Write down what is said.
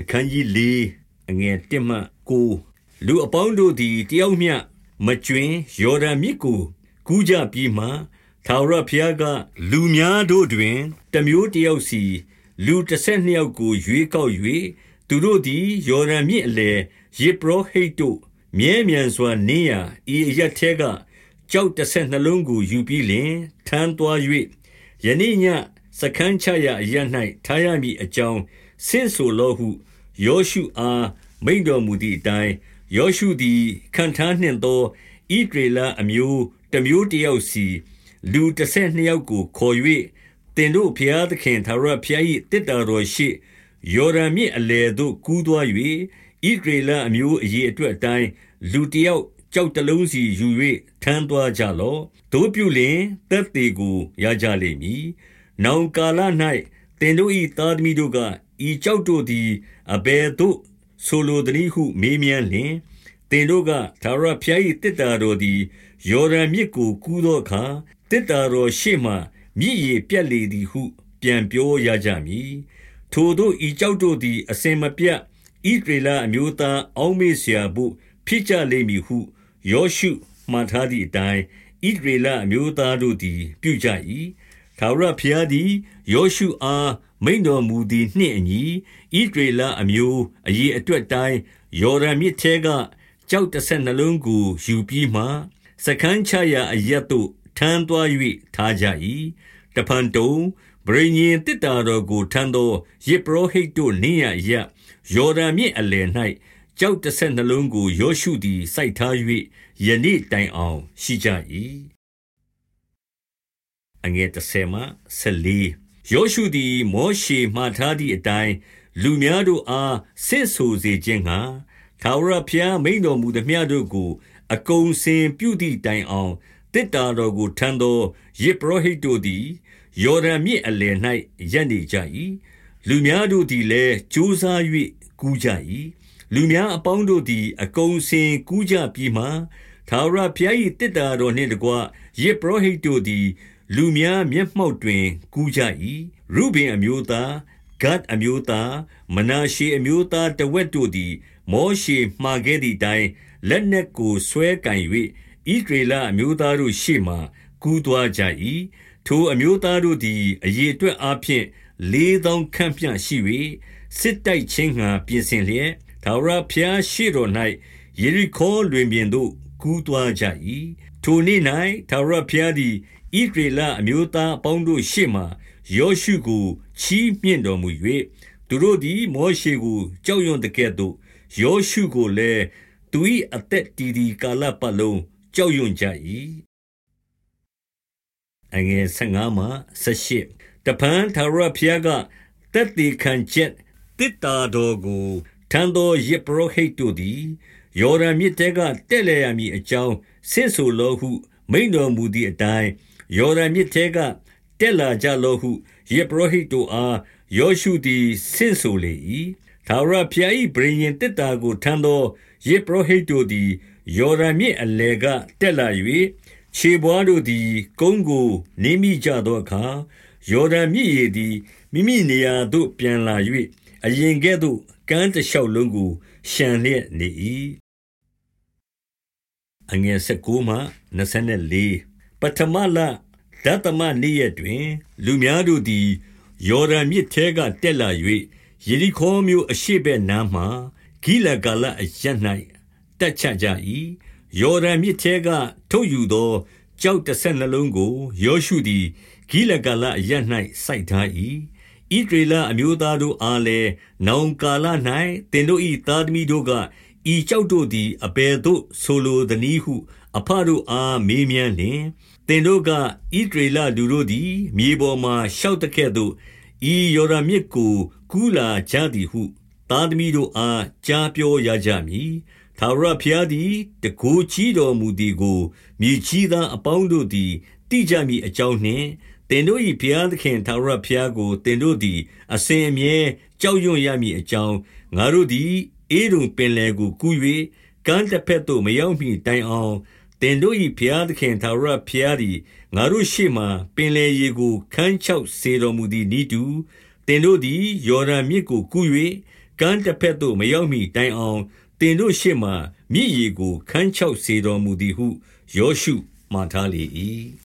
အခန်းကြီး၄အငယ်1မှ9လူအပေါင်းတို့သည်တယောက်မျှမကျွင်ယော်ဒန်မြစ်ကိုကူးကြပြီးမှသာရဖျားကလူများတို့တွင်တမျိုးတယောက်စီလူတစ်ဆက်နှစ်ယောက်ကိုရွေးကောက်၍သူတို့သည်ယော်ဒန်မြစ်အလယ်ယေဘရဟိတ်တို့မြဲမြံစွာနေရဤအရက်ထဲကကြောက်တစ်ဆက်နှလုံးကိုယူပြီးလင်ထမ်းသွား၍ယနေ့ညစခန်းချရာအရ၌ထားရမည်အကြောင်း ဆင့်ဆိုလောဟုယောရှုအားမိန်တော်မူသည့်အတိုင်းယောရှုသည်ခံထားနှင့်သောဣဒေလအမျိုးတမျိုးတယောက်စီလူတစ်ဆယ်နှစ်ယောက်ကိုခေါ်၍တင်တို့ဖျားသခင်သာရဖျား၏တစ်တော်တော်ရှိယော်ဒန်မြစ်အလယ်သို့ကူးသွား၍ဣဒေလအမျိုးအရေးအတွက်အတိုင်းလူတယောက်ကြောက်တလုံးစီယူ၍ထမ်းသွားကြလော့တို့ပြုလင်တက်သေးကိုရကြလိမ့်မည်နောင်ကာလ၌တင်တို့၏သားသမီးတို့က ဤကြောက်တို့သည်အဘယ်သို့ဆိုလိုသည်ဟု မေးမြန်းလျင်သင်တို့ကသာရဖျား၏တစ်တာတော်သည်ယော်ဒန်မြစ်ကိုကူးသောအခါတစ်တာတော်ရှေ့မှမြစ်ရေပြက်လေသည်ဟု ပြန်ပြောရကြမည်ထိုတို့ဤကြောက်တို့သည် အစင်မပြတ်ဤဒေလာအမျိုးသားအောင်းမေ့စရာဘုဖြစ်ကြလိမ့်မည်ဟုယောရှုမှန်ထားသည့်အတိုင်းဣဒရေလအမျိုးသားတို့သည် ပြုကြ၏ ထာဝရဘုရားသည်ယောရှုအားမိန်တော်မူသည်နှင့်အညီဣဒရေလအမျိုးအရေးအတွက်တိုင်းယော်ဒန်မြစ်ထဲကကြောက်တဆက်နှလုံးကိုယူပြီးမှစကန်းချရာအရက်သို့ထမ်းသွား၍ထားကြ၏တဖန်တုံဗြိညင်တစ်တာတော်ကိုထမ်းသောယေဘရဟိတ်တို့နင်းရရက်ယော်ဒန်မြစ်အလယ်၌ကြောက်တဆက်နှလုံးကိုယောရှုသည်စိုက်ထား၍ယနေ့တိုင်အောင်ရှိကြ၏ အငယ်30မှ14ယောရှုသည်မောရှေမှထားသည့်အတိုင်းလူများတို့အားဆင့်ဆိုစေခြင်းငှာထာဝရဘုရားမိန်တော်မူသည်မြတ်တို့ကို အကုန်စင်ပြုသည့်တိုင်အောင်တစ်တာတော်ကိုထမ်းသောယေဘရဟိတ်တို့သည်ယော်ဒန်မြစ်အလယ်၌ရပ်နေကြ၏လူများတို့သည်လည်းကြိုးစား၍ကူးကြ၏လူများအပေါင်းတို့သည် အကုန်စင်ကူးကြပြီးမှထာဝရဘုရား၏တစ်တာတော်နှင့်တကွယေဘရဟိတ်တို့သည် လူများမျက်မှောက်တွင် ကူးကြ၏ရုဘင်အမျိုးသားဂတ်အမျိုးသားမနာရှေအမျိုးသားတဝက်တို့သည် မောရှေမှာခဲ့သည့်တိုင်လက်နက်ကိုဆွဲကင်၍ဣဒေလအမျိုးသားတို့ရှေ့မှကူးသွားကြ၏ထိုအမျိုးသားတို့သည်အရေအတွက်အားဖြင့်လေးသောခန့်ပြန့်ရှိ၍စစ်တိုက်ခြင်းငှာပြင်ဆင်လျက်ဒါဝရဖျားရှိတော်၌ယေရိခေါလွင်ပြင်သို့ကူးသွားကြ၏ထိုနေ့၌ဒါဝရဖျားသည် ဣဒရေလအမျိုးသားအပေါင်းတို့ရှေ့မှယောရှုကိုချီးမြှင့်တော်မူ၍သူတို့သည်မောရှေကိုကြောက်ရွံ့တကဲ့သို့ယောရှုကိုလည်းသူ၏အသက်တည်တည်ကာလပတ်လုံးကြောက်ရွံ့ကြ၏အငယ်15မှ18တပန်သာရဖျားကတက်တီခံချက်တစ်တာတော်ကိုထံတော်ယေဘရဟိတ်တို့သည်ယော်ဒန်မြစ်တဲကတက်လေရမည်အကြောင်းဆင့်ဆိုလောဟုမိန်တော်မူသည့်အတိုင်း ယော်ဒန်မြစ်ထဲက တက်လာကြလောဟုယေဘရဟိတ်တို့အား ယောရှုသည် ဆင့်ဆိုလေ၏သာရဖျား၏ဗြိဉ္ဉ်တစ်တာကို ထမ်းသောယေဘရဟိတ်တို့သည် ယော်ဒန်မြစ်အလယ်က တက်လာ၍ခြေပွားတို့သည် ကုန်းကို နင်းမိကြသောအခါ ယော်ဒန်မြစ်ရေသည် မိမိနေရာသို့ ပြန်လာ၍အရင်ကဲ့သို့ ကမ်းတစ်လျှောက်လုံးကိုရှံလျက်နေ၏အငယ်19မှ24 ပထမလဒသမနေ့ရက်တွင် လူများတို့သည် ယော်ဒန်မြစ်ထဲကတက်လာ၍ယေရိခေါမြို့အရှိဘက်နားမှဂိလဂါလအရ၌တက်ချကြ၏ယော်ဒန်မြစ်ထဲက ထုတ်ယူသောကြောက်တဆက်နှလုံးကို ယောရှုသည် ဂိလဂါလအရ၌စိုက်ထား၏ဣဒရေလအမျိုးသားတို့အားလည်း နောင်ကာလ၌တင်တို့၏သားသမီးတို့က ဤကြောက်တို့သည် အဘယ်သို့ဆိုလိုသနည်းဟုအဖတို့အား မေးမြန်းလျင် သင်တို့ကဣဒရေလလူတို့သည် မြေပေါ်မှရှောက်တကဲ့သို့ ဤယော်ဒန်မြစ်ကို ကူးလာကြသည်ဟု သားသမီးတို့အား ကြားပြောရကြမည်သာရဖျားသည်တကိုးကြီးတော်မူသည်ကို မြေကြီးသားအပေါင်းတို့သည်တိကြမည်အကြောင်းနှင့်တင်တို့၏ဘုရားသခင်သာရဖျားကိုတင်တို့သည် အစဉ်အမြဲ ကြောက်ရွံ့ရမည်အကြောင်း ငါတို့သည် အေးရုံပင်လယ်ကိုကူး၍ကမ်းတစ်ဖက်သို့မရောက်မီတိုင်အောင်တင်တို့၏ဘုရားသခင်သာရဘုရားသည်ငါတို့ရှေ့မှပင်လေရေကိုခန်းချောက်စေတော်မူသည်နိတူတင်တို့သည်ယော်ဒန်မြစ်ကိုကူး၍ကကမ်းတစ်ဖက်သို့မရောက်မီတိုင်အောင်သင်တို့ရှေ့မှမြည်ရီကိုခန်းချောက်စေတော်မူသည်ဟုယောရှုမှားထားလေ၏